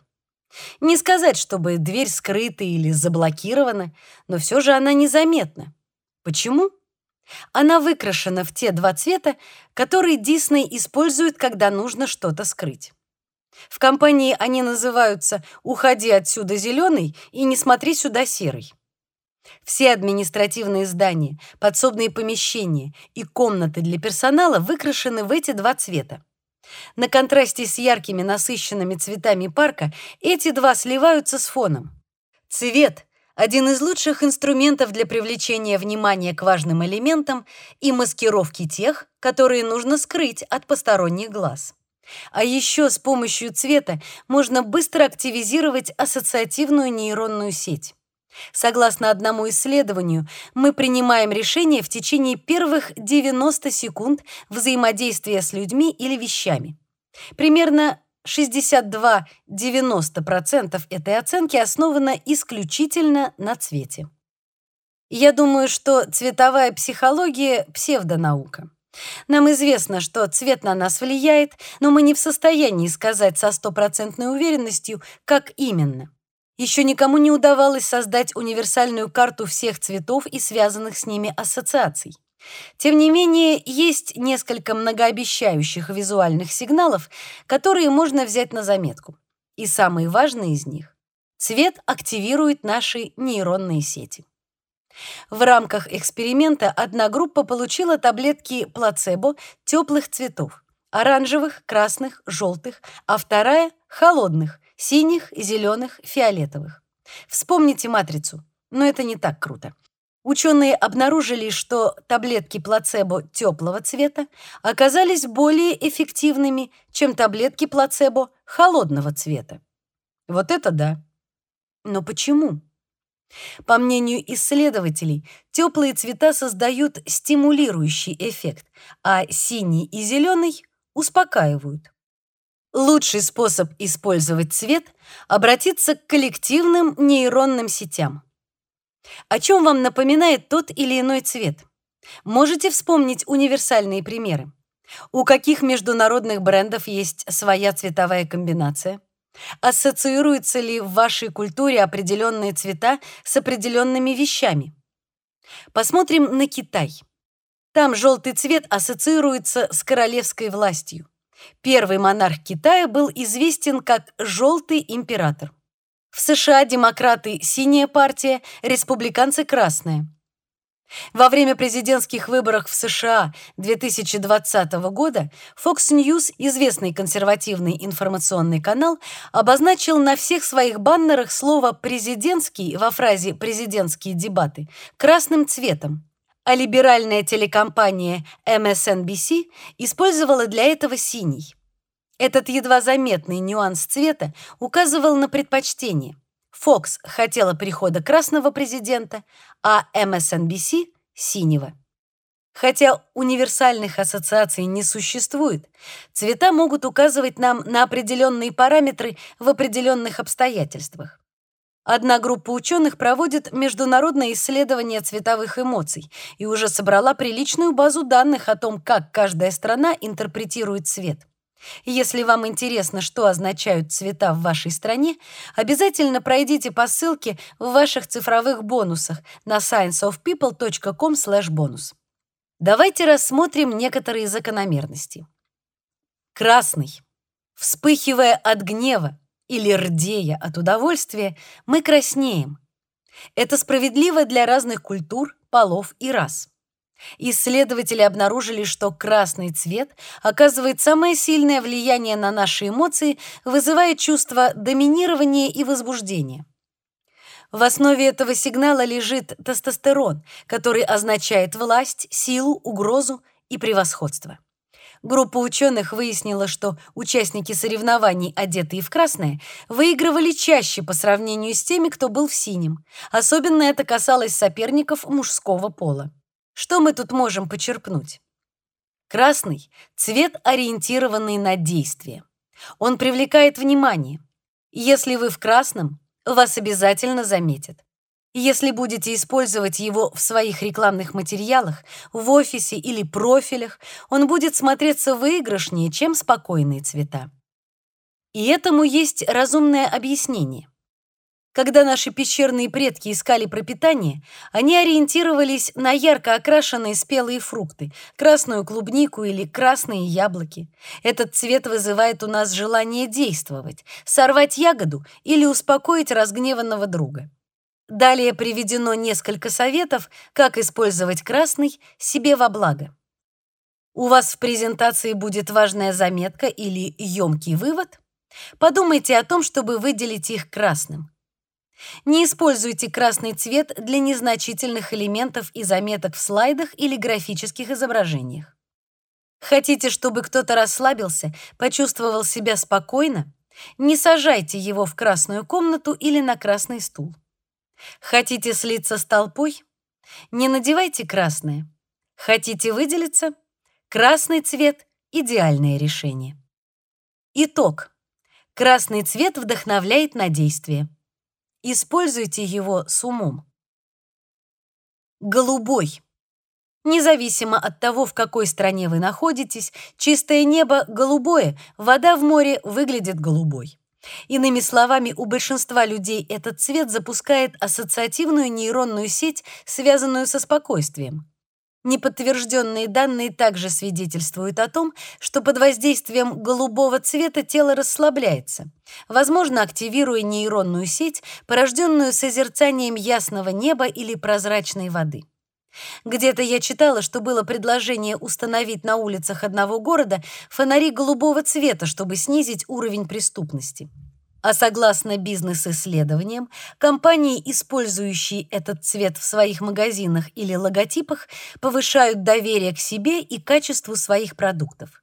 Не сказать, чтобы дверь скрыта или заблокирована, но все же она незаметна. Почему? Она выкрашена в те два цвета, которые Дисней использует, когда нужно что-то скрыть. В компании они называются «Уходи отсюда зеленый» и «Не смотри сюда серый». Все административные здания, подсобные помещения и комнаты для персонала выкрашены в эти два цвета. На контрасте с яркими насыщенными цветами парка эти два сливаются с фоном. Цвет — один из лучших инструментов для привлечения внимания к важным элементам и маскировки тех, которые нужно скрыть от посторонних глаз. А еще с помощью цвета можно быстро активизировать ассоциативную нейронную сеть. Согласно одному исследованию, мы принимаем решения в течение первых 90 секунд взаимодействия с людьми или вещами. Примерно 62-90% этой оценки основано исключительно на цвете. Я думаю, что цветовая психология — псевдонаука. Нам известно, что цвет на нас влияет, но мы не в состоянии сказать со стопроцентной уверенностью, как именно. Еще никому не удавалось создать универсальную карту всех цветов и связанных с ними ассоциаций. Тем не менее, есть несколько многообещающих визуальных сигналов, которые можно взять на заметку. И самый важный из них — цвет активирует наши нейронные сети. В рамках эксперимента одна группа получила таблетки плацебо теплых цветов — оранжевых, красных, желтых, а вторая — холодных — синих, зеленых, фиолетовых. Вспомните матрицу, но это не так круто. Ученые обнаружили, что таблетки плацебо теплого цвета оказались более эффективными, чем таблетки плацебо холодного цвета. Вот это да. Но почему? По мнению исследователей, теплые цвета создают стимулирующий эффект, а синий и зеленый успокаивают. Лучший способ использовать цвет — обратиться к коллективным нейронным сетям. О чем вам напоминает тот или иной цвет? Можете вспомнить универсальные примеры? У каких международных брендов есть своя цветовая комбинация? Ассоциируются ли в вашей культуре определенные цвета с определенными вещами? Посмотрим на Китай. Там желтый цвет ассоциируется с королевской властью. Первый монарх Китая был известен как «желтый император». В США демократы – синяя партия, республиканцы – красная. Во время президентских выборов в США 2020 года Fox News, известный консервативный информационный канал, обозначил на всех своих баннерах слово «президентский» во фразе «президентские дебаты» красным цветом а либеральная телекомпания MSNBC использовала для этого синий. Этот едва заметный нюанс цвета указывал на предпочтение. Fox хотела прихода красного президента, а MSNBC — синего. Хотя универсальных ассоциаций не существует, цвета могут указывать нам на определенные параметры в определенных обстоятельствах. Одна группа ученых проводит международное исследование цветовых эмоций и уже собрала приличную базу данных о том, как каждая страна интерпретирует цвет. Если вам интересно, что означают цвета в вашей стране, обязательно пройдите по ссылке в ваших цифровых бонусах на scienceofpeople.com/bonus. Давайте рассмотрим некоторые закономерности. Красный. Вспыхивая от гнева или рдея от удовольствия, мы краснеем. Это справедливо для разных культур, полов и рас. Исследователи обнаружили, что красный цвет оказывает самое сильное влияние на наши эмоции, вызывая чувство доминирования и возбуждения. В основе этого сигнала лежит тестостерон, который означает власть, силу, угрозу и превосходство. Группа ученых выяснила, что участники соревнований, одетые в красное, выигрывали чаще по сравнению с теми, кто был в синем. Особенно это касалось соперников мужского пола. Что мы тут можем почерпнуть? Красный — цвет, ориентированный на действие. Он привлекает внимание. Если вы в красном, вас обязательно заметят. Если будете использовать его в своих рекламных материалах, в офисе или профилях, он будет смотреться выигрышнее, чем спокойные цвета. И этому есть разумное объяснение. Когда наши пещерные предки искали пропитание, они ориентировались на ярко окрашенные спелые фрукты, красную клубнику или красные яблоки. Этот цвет вызывает у нас желание действовать, сорвать ягоду или успокоить разгневанного друга. Далее приведено несколько советов, как использовать красный себе во благо. У вас в презентации будет важная заметка или ёмкий вывод? Подумайте о том, чтобы выделить их красным. Не используйте красный цвет для незначительных элементов и заметок в слайдах или графических изображениях. Хотите, чтобы кто-то расслабился, почувствовал себя спокойно? Не сажайте его в красную комнату или на красный стул. Хотите слиться с толпой? Не надевайте красное. Хотите выделиться? Красный цвет — идеальное решение. Итог. Красный цвет вдохновляет на действие. Используйте его с умом. Голубой. Независимо от того, в какой стране вы находитесь, чистое небо голубое, вода в море выглядит голубой. Иными словами, у большинства людей этот цвет запускает ассоциативную нейронную сеть, связанную со спокойствием. Неподтвержденные данные также свидетельствуют о том, что под воздействием голубого цвета тело расслабляется, возможно, активируя нейронную сеть, порожденную созерцанием ясного неба или прозрачной воды. Где-то я читала, что было предложение установить на улицах одного города фонари голубого цвета, чтобы снизить уровень преступности. А согласно бизнес-исследованиям, компании, использующие этот цвет в своих магазинах или логотипах, повышают доверие к себе и качеству своих продуктов.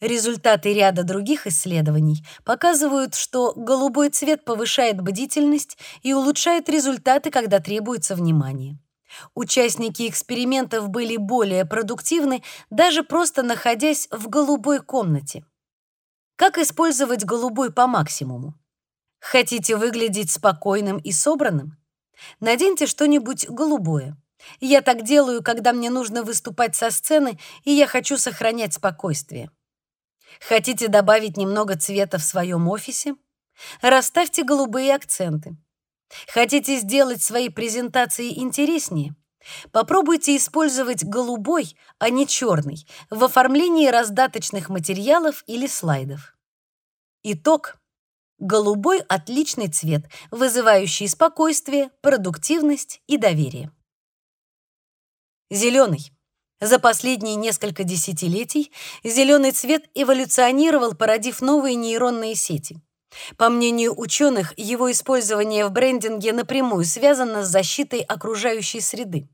Результаты ряда других исследований показывают, что голубой цвет повышает бдительность и улучшает результаты, когда требуется внимание. Участники экспериментов были более продуктивны, даже просто находясь в голубой комнате. Как использовать голубой по максимуму? Хотите выглядеть спокойным и собранным? Наденьте что-нибудь голубое. Я так делаю, когда мне нужно выступать со сцены, и я хочу сохранять спокойствие. Хотите добавить немного цвета в своем офисе? Расставьте голубые акценты. Хотите сделать свои презентации интереснее? Попробуйте использовать голубой, а не черный, в оформлении раздаточных материалов или слайдов. Итог. Голубой – отличный цвет, вызывающий спокойствие, продуктивность и доверие. Зеленый. За последние несколько десятилетий зеленый цвет эволюционировал, породив новые нейронные сети. По мнению ученых, его использование в брендинге напрямую связано с защитой окружающей среды.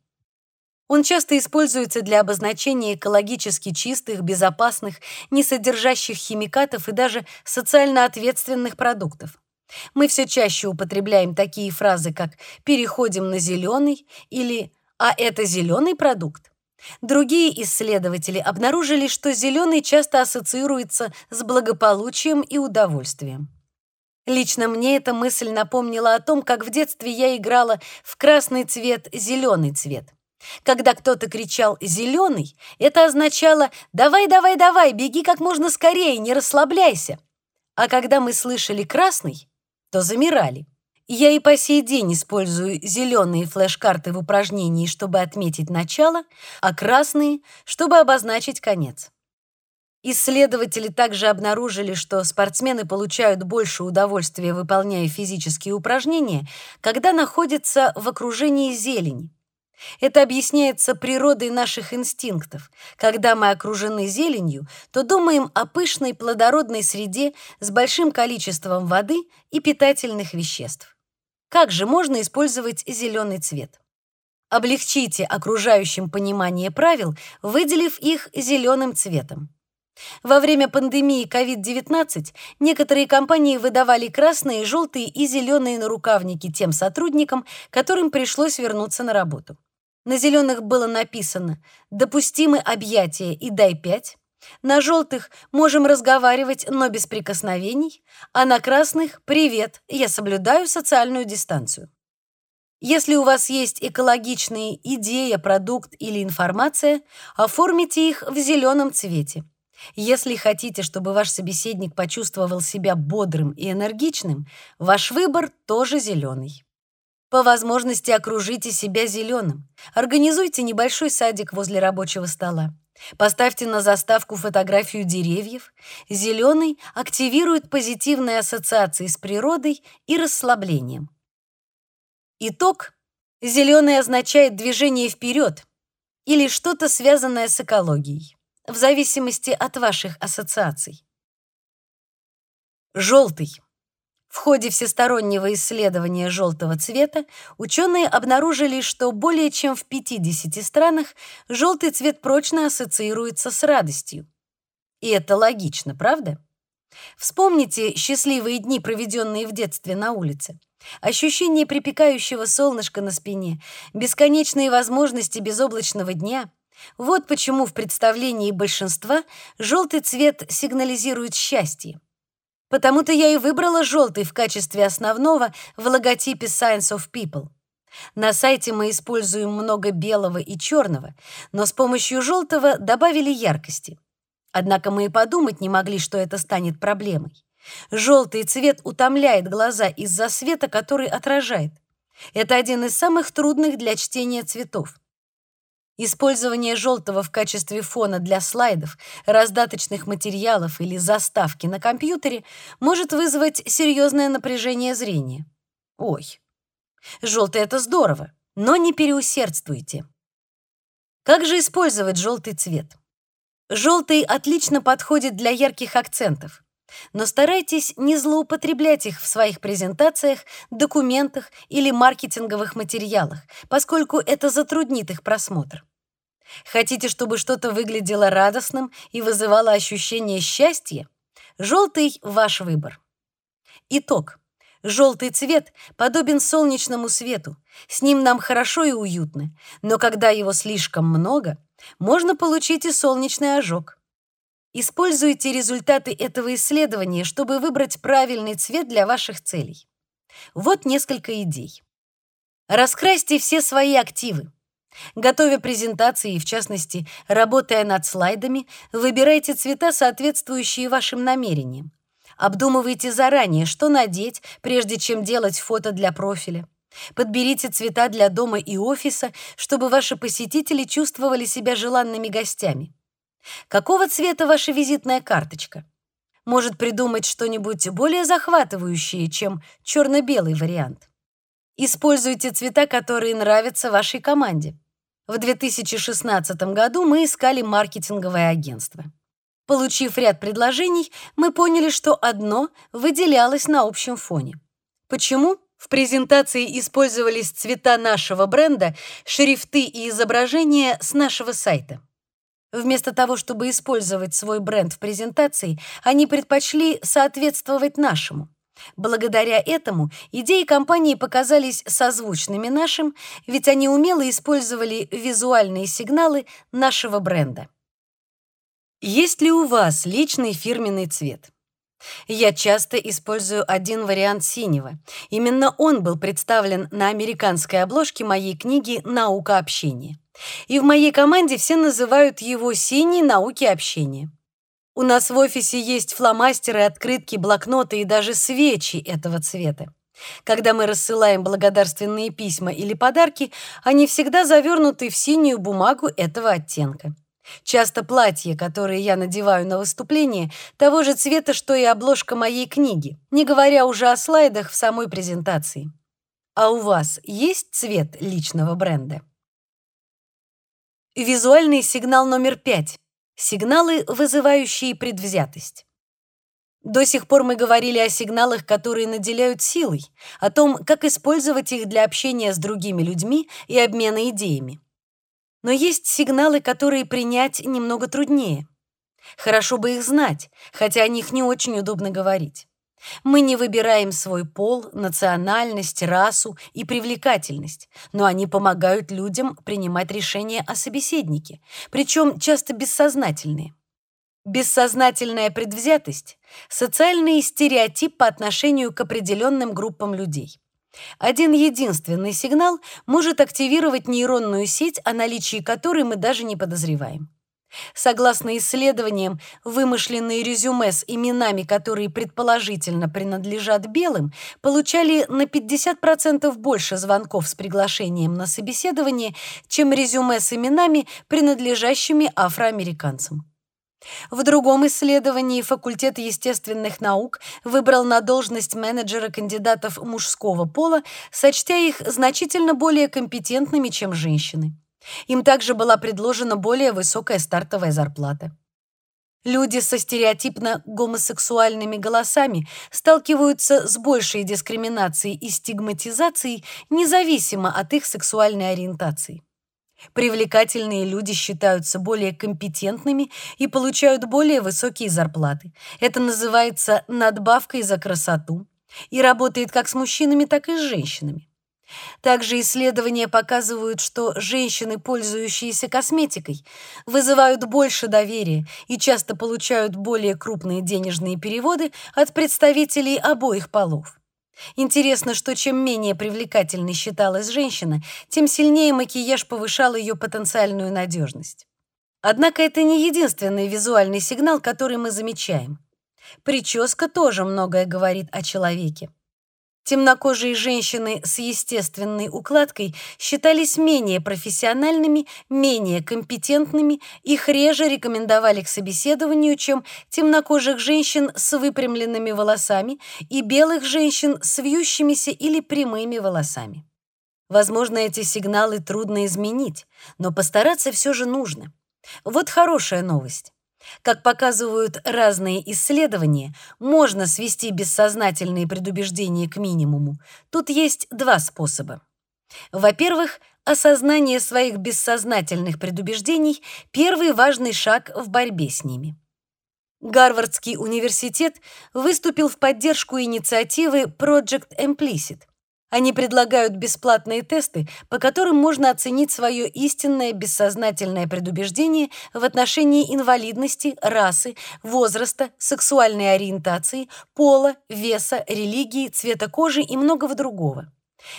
Он часто используется для обозначения экологически чистых, безопасных, не содержащих химикатов и даже социально ответственных продуктов. Мы все чаще употребляем такие фразы, как «переходим на зеленый» или «а это зеленый продукт». Другие исследователи обнаружили, что зеленый часто ассоциируется с благополучием и удовольствием. Лично мне эта мысль напомнила о том, как в детстве я играла в красный цвет, зеленый цвет. Когда кто-то кричал «зеленый», это означало «давай, давай, давай, беги как можно скорее, не расслабляйся». А когда мы слышали «красный», то замирали. Я и по сей день использую зеленые флеш-карты в упражнении, чтобы отметить начало, а красные, чтобы обозначить конец. Исследователи также обнаружили, что спортсмены получают больше удовольствия, выполняя физические упражнения, когда находятся в окружении зелени. Это объясняется природой наших инстинктов. Когда мы окружены зеленью, то думаем о пышной плодородной среде с большим количеством воды и питательных веществ. Как же можно использовать зеленый цвет? Облегчите окружающим понимание правил, выделив их зеленым цветом. Во время пандемии COVID-19 некоторые компании выдавали красные, желтые и зеленые нарукавники тем сотрудникам, которым пришлось вернуться на работу. На зеленых было написано «Допустимы объятия и дай пять», на желтых можем разговаривать, но без прикосновений, а на красных привет, я соблюдаю социальную дистанцию. Если у вас есть экологичные идея, продукт или информация, оформите их в зеленом цвете. Если хотите, чтобы ваш собеседник почувствовал себя бодрым и энергичным, ваш выбор тоже зеленый. По возможности окружите себя зеленым. Организуйте небольшой садик возле рабочего стола. Поставьте на заставку фотографию деревьев. Зеленый активирует позитивные ассоциации с природой и расслаблением. Итог. Зеленый означает движение вперед или что-то связанное с экологией, в зависимости от ваших ассоциаций. Желтый. В ходе всестороннего исследования желтого цвета ученые обнаружили, что более чем в 50 странах желтый цвет прочно ассоциируется с радостью. И это логично, правда? Вспомните счастливые дни, проведенные в детстве на улице. Ощущение припекающего солнышка на спине, бесконечные возможности безоблачного дня. Вот почему в представлении большинства желтый цвет сигнализирует счастье. Потому-то я и выбрала желтый в качестве основного в логотипе Science of People. На сайте мы используем много белого и черного, но с помощью желтого добавили яркости. Однако мы и подумать не могли, что это станет проблемой. Желтый цвет утомляет глаза из-за света, который отражает. Это один из самых трудных для чтения цветов. Использование желтого в качестве фона для слайдов, раздаточных материалов или заставки на компьютере может вызвать серьезное напряжение зрения. Ой, желтый — это здорово, но не переусердствуйте. Как же использовать желтый цвет? Желтый отлично подходит для ярких акцентов, но старайтесь не злоупотреблять их в своих презентациях, документах или маркетинговых материалах, поскольку это затруднит их просмотр. Хотите, чтобы что-то выглядело радостным и вызывало ощущение счастья? Желтый — ваш выбор. Итог. Желтый цвет подобен солнечному свету. С ним нам хорошо и уютно, но когда его слишком много, можно получить и солнечный ожог. Используйте результаты этого исследования, чтобы выбрать правильный цвет для ваших целей. Вот несколько идей. Раскрасьте все свои активы. Готовя презентации и, в частности, работая над слайдами, выбирайте цвета, соответствующие вашим намерениям. Обдумывайте заранее, что надеть, прежде чем делать фото для профиля. Подберите цвета для дома и офиса, чтобы ваши посетители чувствовали себя желанными гостями. Какого цвета ваша визитная карточка? Может придумать что-нибудь более захватывающее, чем черно-белый вариант. Используйте цвета, которые нравятся вашей команде. В 2016 году мы искали маркетинговое агентство. Получив ряд предложений, мы поняли, что одно выделялось на общем фоне. Почему? В презентации использовались цвета нашего бренда, шрифты и изображения с нашего сайта. Вместо того, чтобы использовать свой бренд в презентации, они предпочли соответствовать нашему. Благодаря этому идеи компании показались созвучными нашим, ведь они умело использовали визуальные сигналы нашего бренда. Есть ли у вас личный фирменный цвет? Я часто использую один вариант синего. Именно он был представлен на американской обложке моей книги «Наука общения». И в моей команде все называют его «синий науки общения». У нас в офисе есть фломастеры, открытки, блокноты и даже свечи этого цвета. Когда мы рассылаем благодарственные письма или подарки, они всегда завернуты в синюю бумагу этого оттенка. Часто платье, которое я надеваю на выступление, того же цвета, что и обложка моей книги, не говоря уже о слайдах в самой презентации. А у вас есть цвет личного бренда? Визуальный сигнал номер пять. Сигналы, вызывающие предвзятость. До сих пор мы говорили о сигналах, которые наделяют силой, о том, как использовать их для общения с другими людьми и обмена идеями. Но есть сигналы, которые принять немного труднее. Хорошо бы их знать, хотя о них не очень удобно говорить. Мы не выбираем свой пол, национальность, расу и привлекательность, но они помогают людям принимать решения о собеседнике, причем часто бессознательные. Бессознательная предвзятость — социальный стереотип по отношению к определенным группам людей. Один единственный сигнал может активировать нейронную сеть, о наличии которой мы даже не подозреваем. Согласно исследованиям, вымышленные резюме с именами, которые предположительно принадлежат белым, получали на 50% больше звонков с приглашением на собеседование, чем резюме с именами, принадлежащими афроамериканцам. В другом исследовании факультет естественных наук выбрал на должность менеджера кандидатов мужского пола, сочтя их значительно более компетентными, чем женщины. Им также была предложена более высокая стартовая зарплата. Люди со стереотипно гомосексуальными голосами сталкиваются с большей дискриминацией и стигматизацией независимо от их сексуальной ориентации. Привлекательные люди считаются более компетентными и получают более высокие зарплаты. Это называется надбавкой за красоту и работает как с мужчинами, так и с женщинами. Также исследования показывают, что женщины, пользующиеся косметикой, вызывают больше доверия и часто получают более крупные денежные переводы от представителей обоих полов. Интересно, что чем менее привлекательной считалась женщина, тем сильнее макияж повышал ее потенциальную надежность. Однако это не единственный визуальный сигнал, который мы замечаем. Прическа тоже многое говорит о человеке. Темнокожие женщины с естественной укладкой считались менее профессиональными, менее компетентными, их реже рекомендовали к собеседованию, чем темнокожих женщин с выпрямленными волосами и белых женщин с вьющимися или прямыми волосами. Возможно, эти сигналы трудно изменить, но постараться все же нужно. Вот хорошая новость. Как показывают разные исследования, можно свести бессознательные предубеждения к минимуму. Тут есть два способа. Во-первых, осознание своих бессознательных предубеждений — первый важный шаг в борьбе с ними. Гарвардский университет выступил в поддержку инициативы Project Implicit — они предлагают бесплатные тесты, по которым можно оценить свое истинное бессознательное предубеждение в отношении инвалидности, расы, возраста, сексуальной ориентации, пола, веса, религии, цвета кожи и многого другого.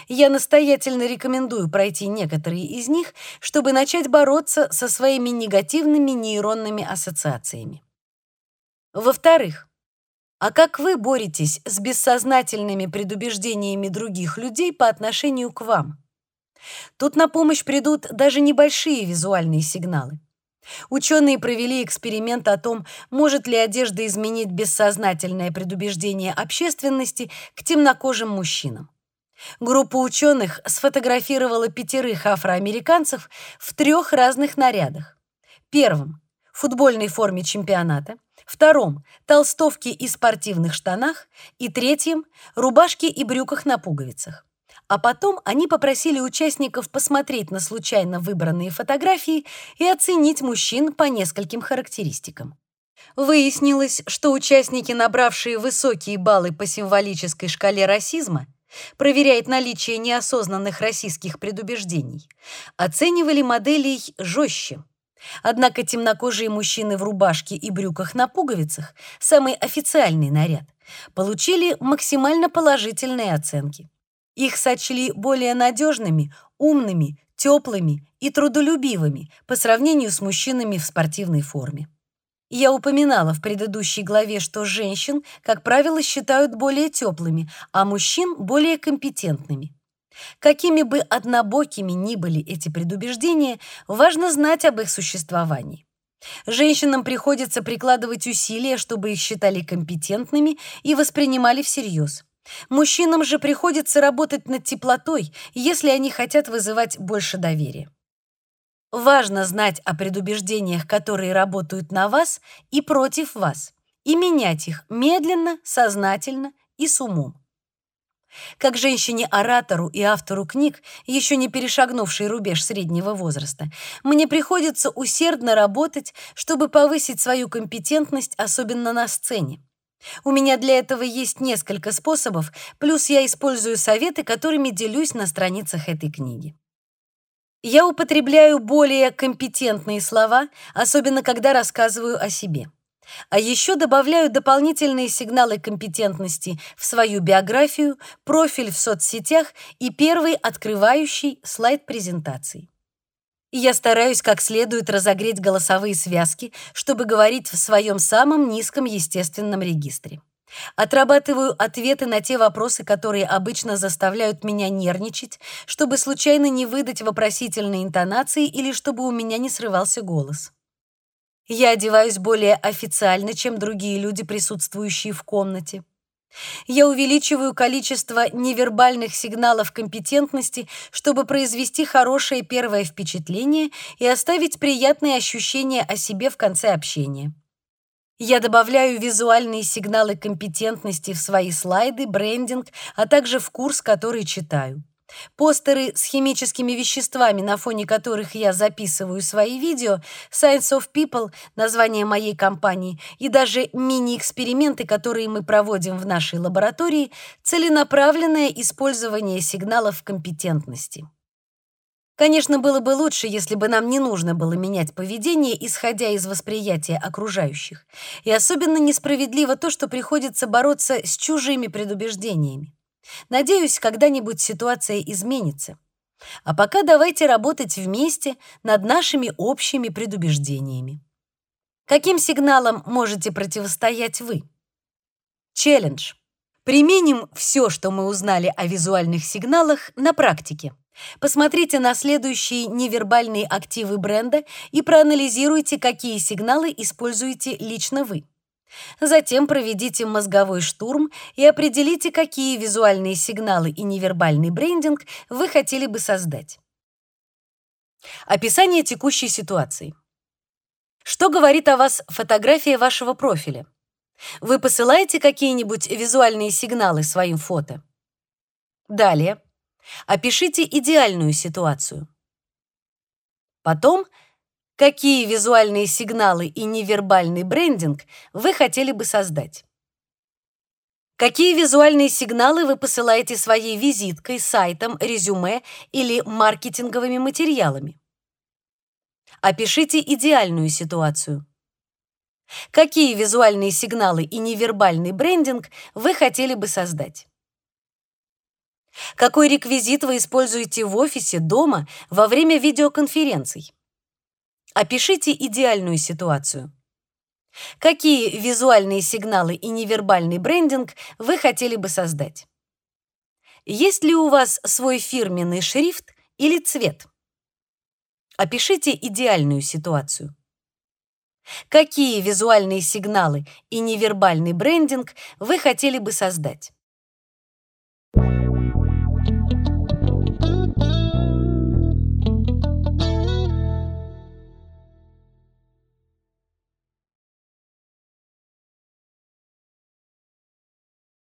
Я настоятельно рекомендую пройти некоторые из них, чтобы начать бороться со своими негативными нейронными ассоциациями. Во-вторых, а как вы боретесь с бессознательными предубеждениями других людей по отношению к вам? Тут на помощь придут даже небольшие визуальные сигналы. Ученые провели эксперимент о том, может ли одежда изменить бессознательное предубеждение общественности к темнокожим мужчинам. Группа ученых сфотографировала пятерых афроамериканцев в трех разных нарядах. Первым — в футбольной форме чемпионата, втором — толстовке и спортивных штанах, и третьем — рубашке и брюках на пуговицах. А потом они попросили участников посмотреть на случайно выбранные фотографии и оценить мужчин по нескольким характеристикам. Выяснилось, что участники, набравшие высокие баллы по символической шкале расизма, проверяет наличие неосознанных российских предубеждений, оценивали моделей жестче. Однако темнокожие мужчины в рубашке и брюках на пуговицах, самый официальный наряд, получили максимально положительные оценки. Их сочли более надежными, умными, теплыми и трудолюбивыми по сравнению с мужчинами в спортивной форме. Я упоминала в предыдущей главе, что женщин, как правило, считают более теплыми, а мужчин более компетентными. Какими бы однобокими ни были эти предубеждения, важно знать об их существовании. Женщинам приходится прикладывать усилия, чтобы их считали компетентными и воспринимали всерьез. Мужчинам же приходится работать над теплотой, если они хотят вызывать больше доверия. Важно знать о предубеждениях, которые работают на вас и против вас, и менять их медленно, сознательно и с умом. Как женщине-оратору и автору книг, еще не перешагнувшей рубеж среднего возраста, мне приходится усердно работать, чтобы повысить свою компетентность, особенно на сцене. У меня для этого есть несколько способов, плюс я использую советы, которыми делюсь на страницах этой книги. Я употребляю более компетентные слова, особенно когда рассказываю о себе. А еще добавляю дополнительные сигналы компетентности в свою биографию, профиль в соцсетях и первый открывающий слайд презентации. Я стараюсь как следует разогреть голосовые связки, чтобы говорить в своем самом низком естественном регистре. Отрабатываю ответы на те вопросы, которые обычно заставляют меня нервничать, чтобы случайно не выдать вопросительные интонации или чтобы у меня не срывался голос. Я одеваюсь более официально, чем другие люди, присутствующие в комнате. Я увеличиваю количество невербальных сигналов компетентности, чтобы произвести хорошее первое впечатление и оставить приятные ощущения о себе в конце общения. Я добавляю визуальные сигналы компетентности в свои слайды, брендинг, а также в курс, который читаю. Постеры с химическими веществами, на фоне которых я записываю свои видео, Science of People, название моей компании, и даже мини-эксперименты, которые мы проводим в нашей лаборатории, целенаправленное использование сигналов компетентности. Конечно, было бы лучше, если бы нам не нужно было менять поведение, исходя из восприятия окружающих. И особенно несправедливо то, что приходится бороться с чужими предубеждениями. Надеюсь, когда-нибудь ситуация изменится. А пока давайте работать вместе над нашими общими предубеждениями. Каким сигналам можете противостоять вы? Челлендж. Применим все, что мы узнали о визуальных сигналах на практике. Посмотрите на следующие невербальные активы бренда и проанализируйте, какие сигналы используете лично вы. Затем проведите мозговой штурм и определите, какие визуальные сигналы и невербальный брендинг вы хотели бы создать. Описание текущей ситуации. Что говорит о вас фотография вашего профиля? Вы посылаете какие-нибудь визуальные сигналы своим фото? Далее. Опишите идеальную ситуацию. Потом, какие визуальные сигналы и невербальный брендинг вы хотели бы создать. Какие визуальные сигналы вы посылаете своей визиткой, сайтом, резюме или маркетинговыми материалами? Опишите идеальную ситуацию. Какие визуальные сигналы и невербальный брендинг вы хотели бы создать? Какой реквизит вы используете в офисе, дома, во время видеоконференций? Опишите идеальную ситуацию. Какие визуальные сигналы и невербальный брендинг вы хотели бы создать? Есть ли у вас свой фирменный шрифт или цвет? Опишите идеальную ситуацию. Какие визуальные сигналы и невербальный брендинг вы хотели бы создать?